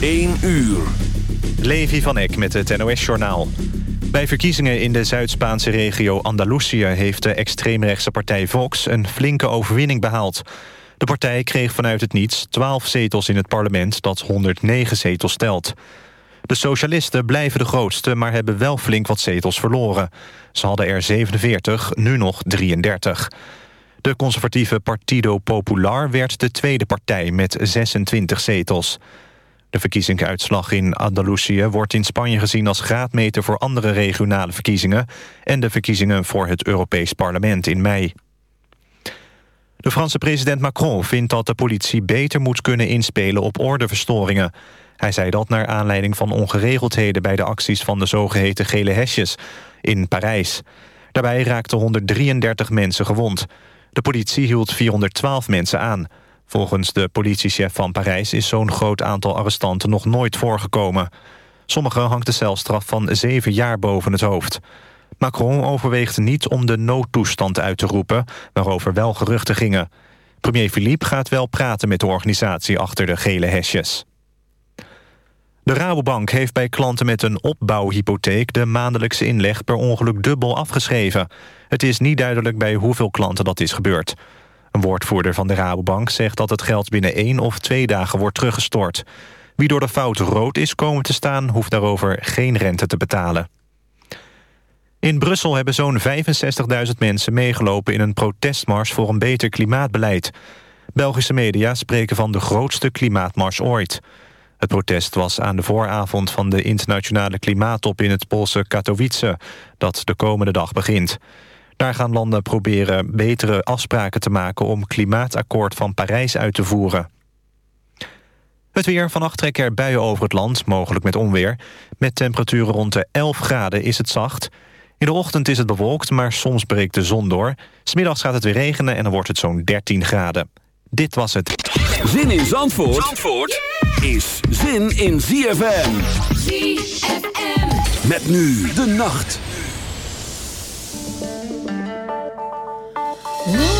1 uur. Levi van Eck met het NOS-journaal. Bij verkiezingen in de Zuid-Spaanse regio Andalusië... heeft de extreemrechtse partij Vox een flinke overwinning behaald. De partij kreeg vanuit het niets 12 zetels in het parlement... dat 109 zetels telt. De socialisten blijven de grootste, maar hebben wel flink wat zetels verloren. Ze hadden er 47, nu nog 33. De conservatieve Partido Popular werd de tweede partij met 26 zetels. De verkiezingsuitslag in Andalusië wordt in Spanje gezien als graadmeter voor andere regionale verkiezingen en de verkiezingen voor het Europees Parlement in mei. De Franse president Macron vindt dat de politie beter moet kunnen inspelen op ordeverstoringen. Hij zei dat naar aanleiding van ongeregeldheden bij de acties van de zogeheten gele hesjes in Parijs. Daarbij raakten 133 mensen gewond. De politie hield 412 mensen aan. Volgens de politiechef van Parijs is zo'n groot aantal arrestanten nog nooit voorgekomen. Sommigen hangt de celstraf van zeven jaar boven het hoofd. Macron overweegt niet om de noodtoestand uit te roepen, waarover wel geruchten gingen. Premier Philippe gaat wel praten met de organisatie achter de gele hesjes. De Rabobank heeft bij klanten met een opbouwhypotheek... de maandelijkse inleg per ongeluk dubbel afgeschreven. Het is niet duidelijk bij hoeveel klanten dat is gebeurd. Een woordvoerder van de Rabobank zegt dat het geld binnen één of twee dagen wordt teruggestort. Wie door de fout rood is komen te staan, hoeft daarover geen rente te betalen. In Brussel hebben zo'n 65.000 mensen meegelopen in een protestmars voor een beter klimaatbeleid. Belgische media spreken van de grootste klimaatmars ooit. Het protest was aan de vooravond van de internationale klimaattop in het Poolse Katowice, dat de komende dag begint. Daar gaan landen proberen betere afspraken te maken... om klimaatakkoord van Parijs uit te voeren. Het weer. Vannacht trekken er buien over het land, mogelijk met onweer. Met temperaturen rond de 11 graden is het zacht. In de ochtend is het bewolkt, maar soms breekt de zon door. Smiddags gaat het weer regenen en dan wordt het zo'n 13 graden. Dit was het. Zin in Zandvoort, Zandvoort is zin in ZFM. ZFM. Met nu de nacht. Whoa.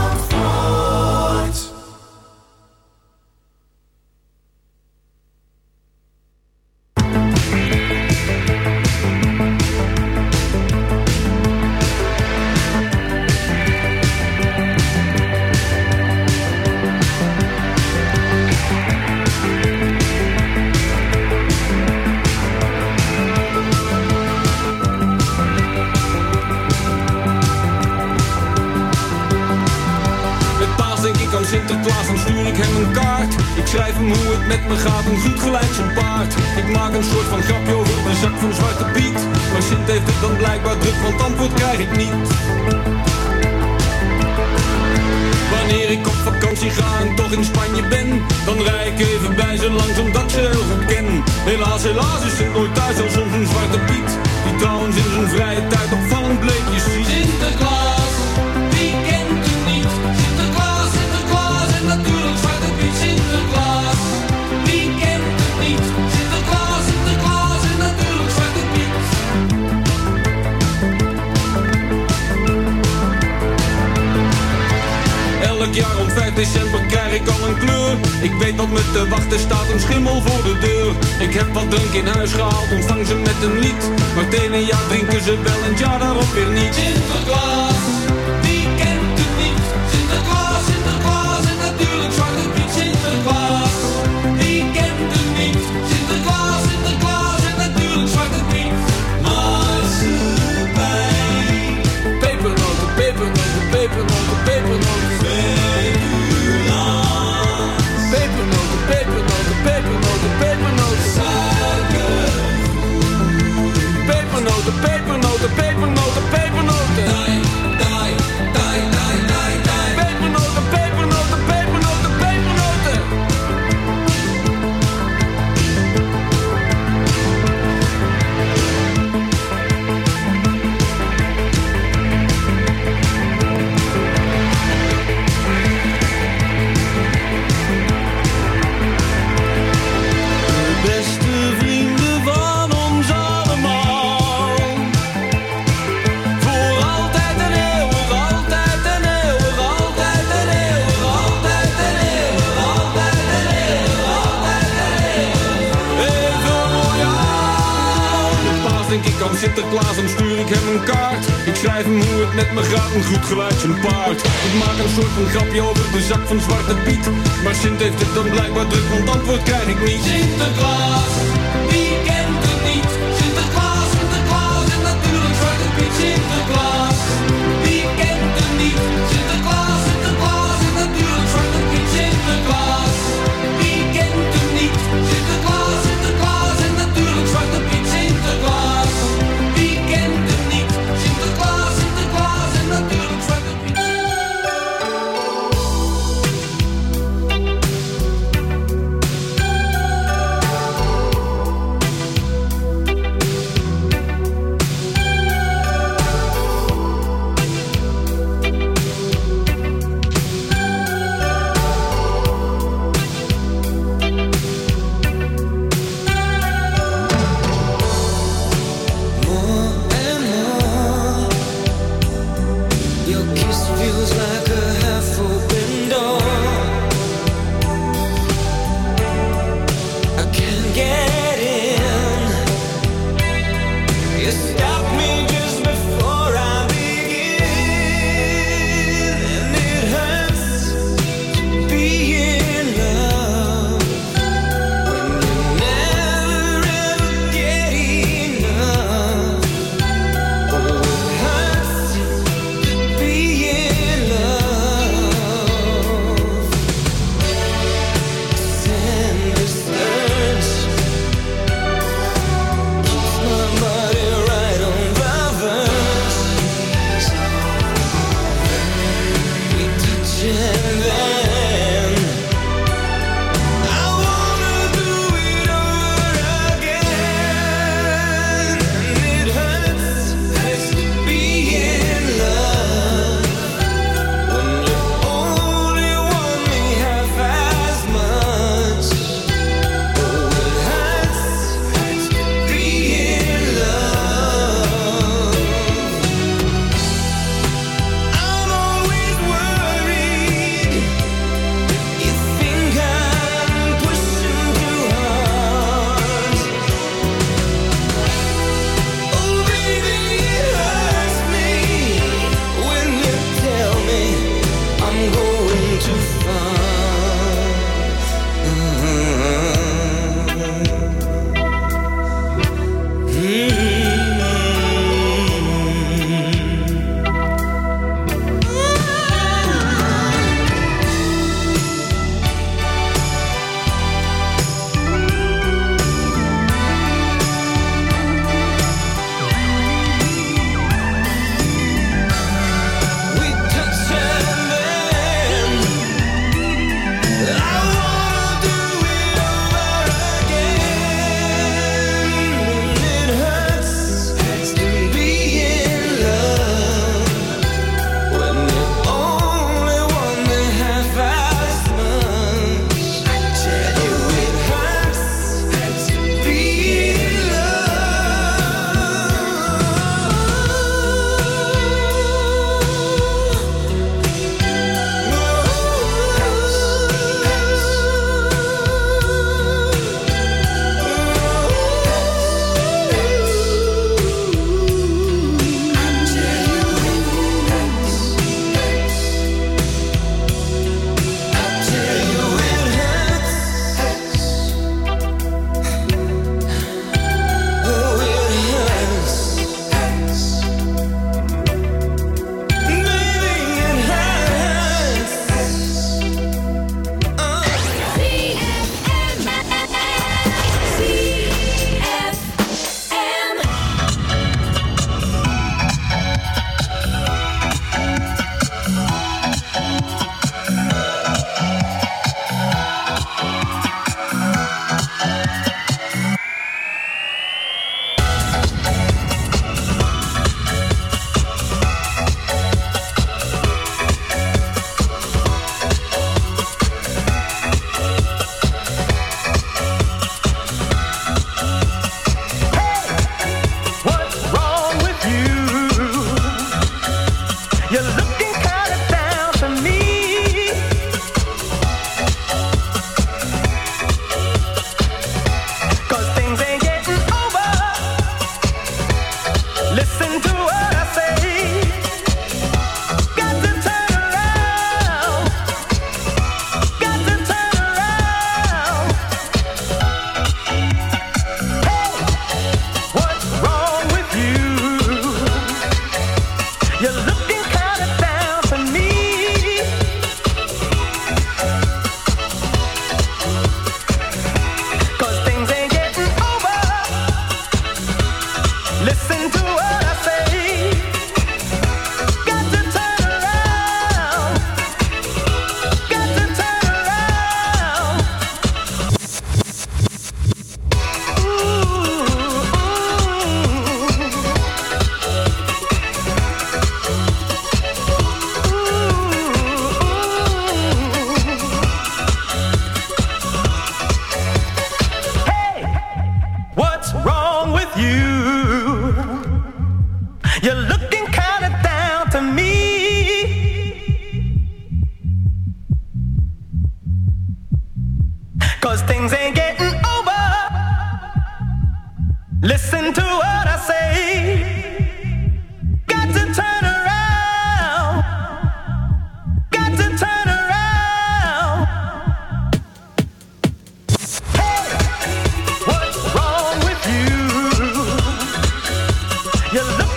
You look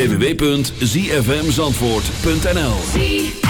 www.zfmzandvoort.nl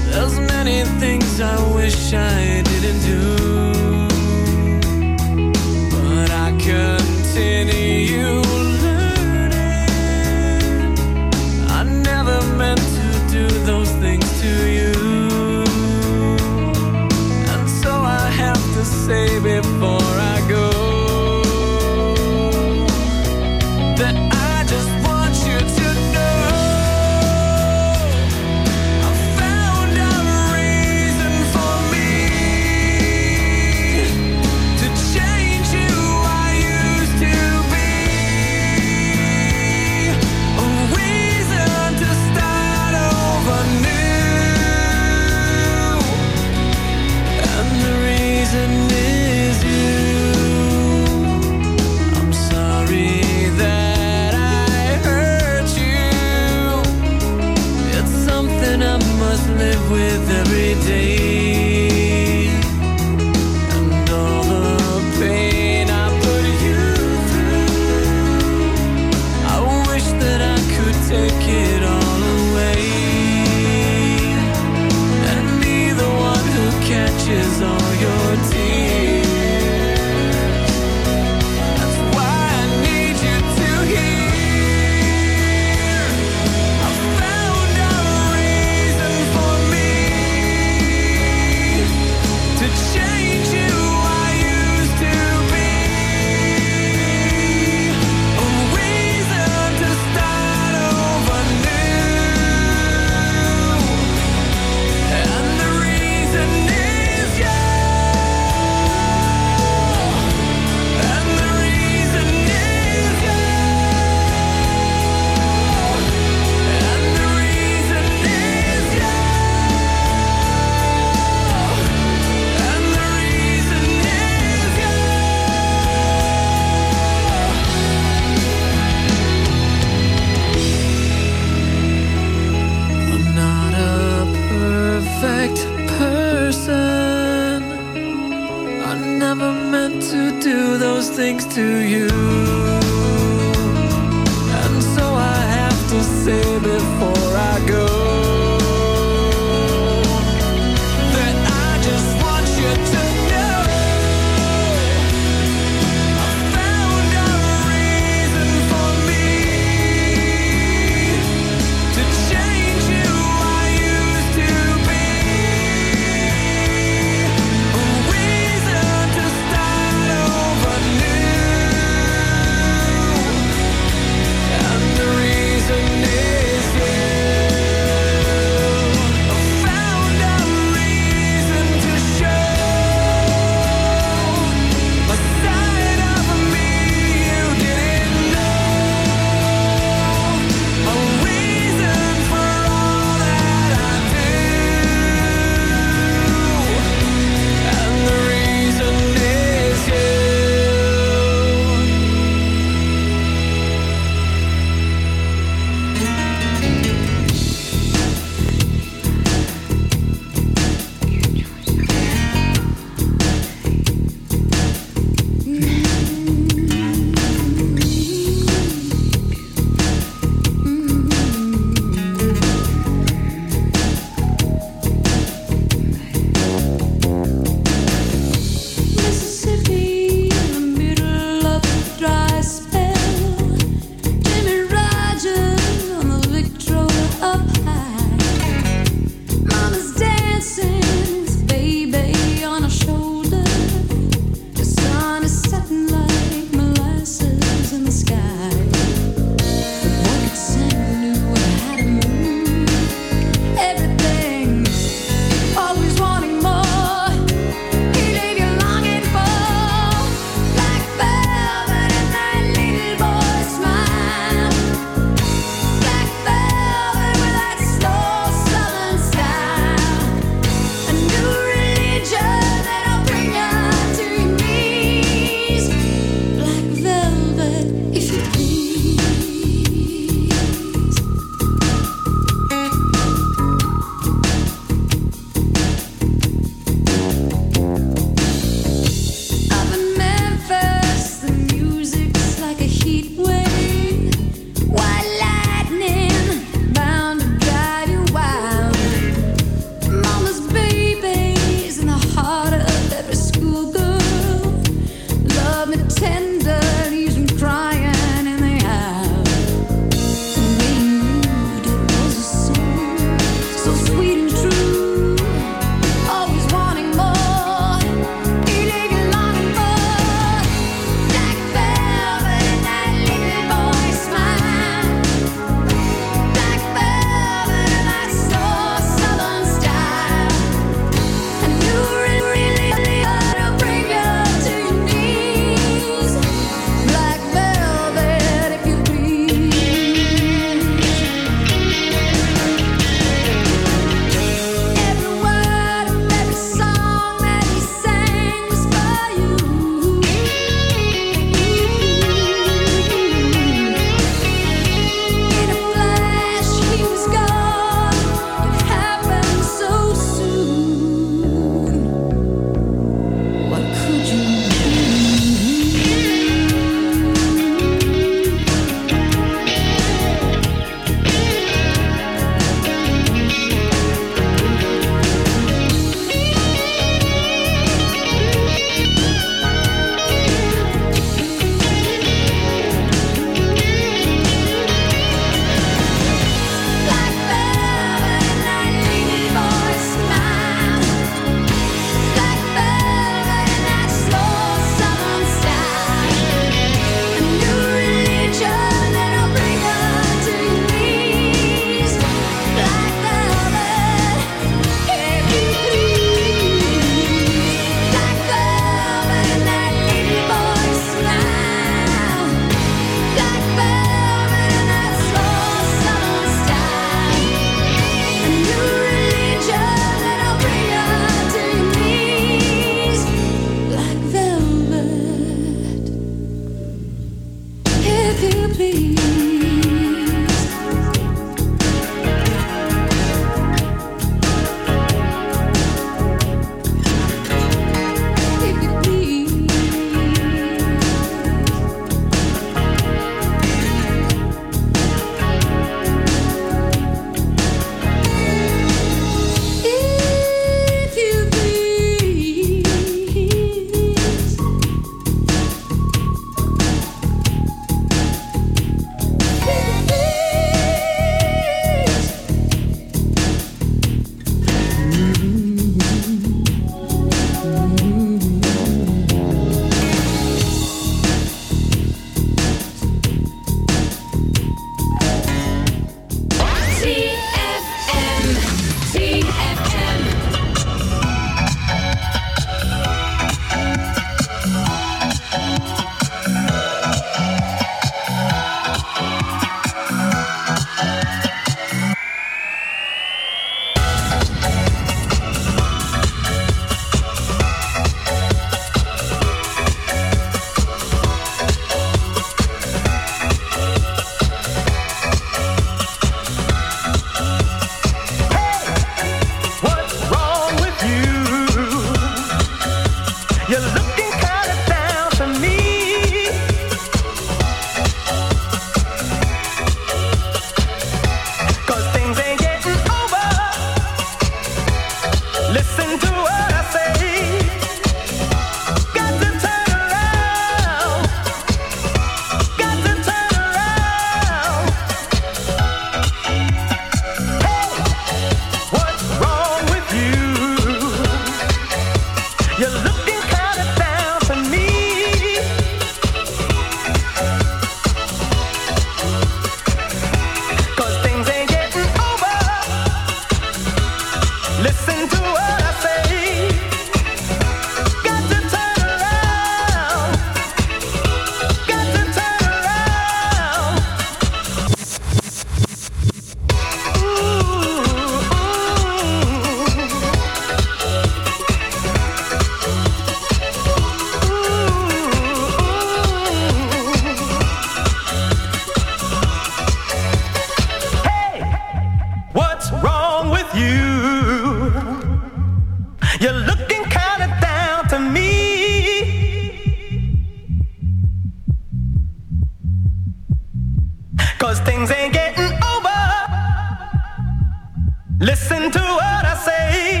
listen to what I say.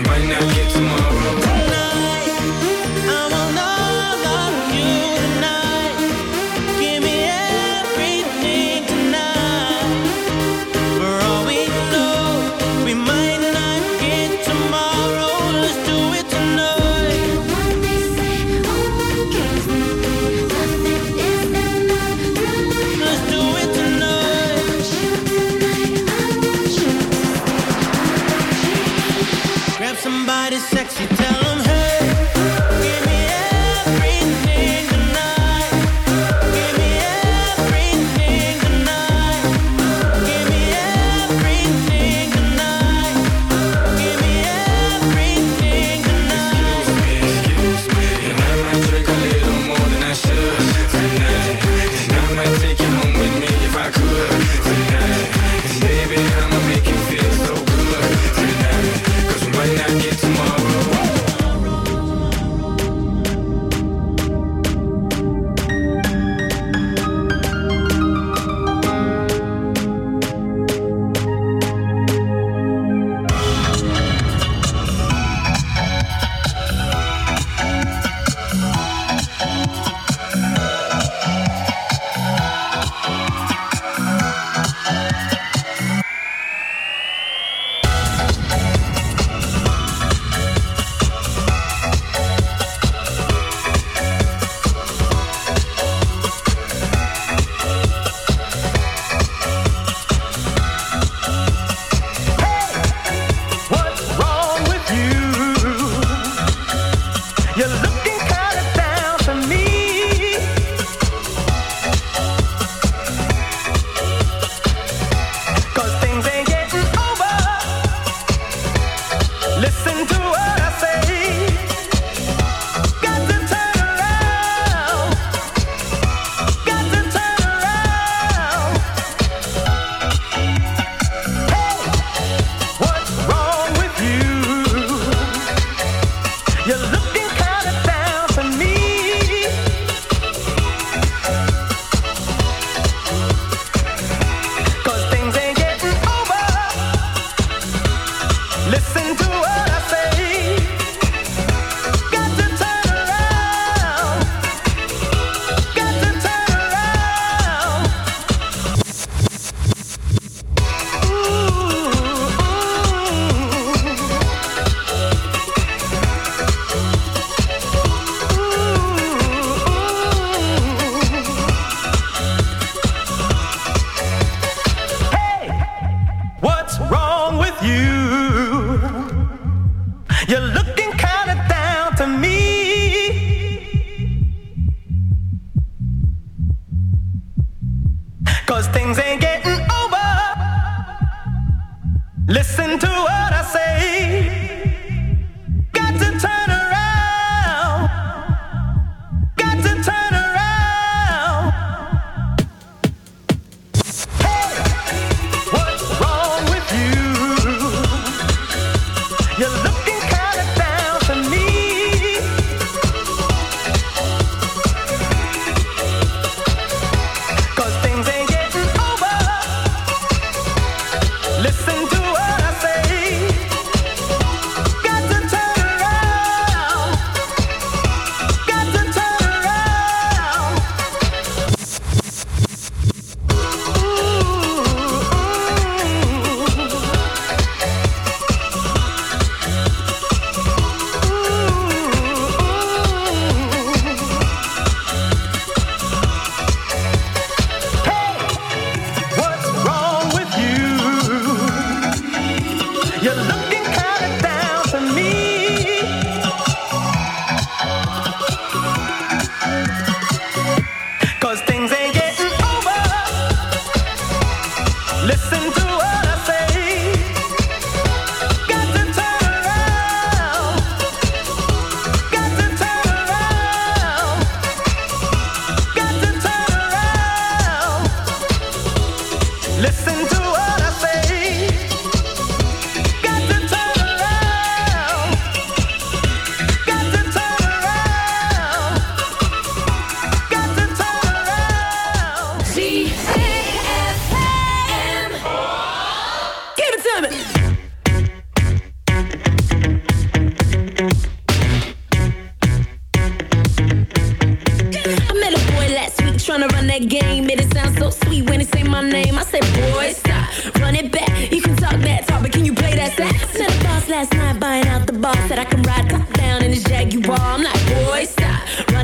might not get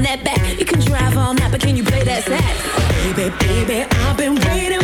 that back. You can drive all night, but can you play that sax? Baby, baby, I've been waiting.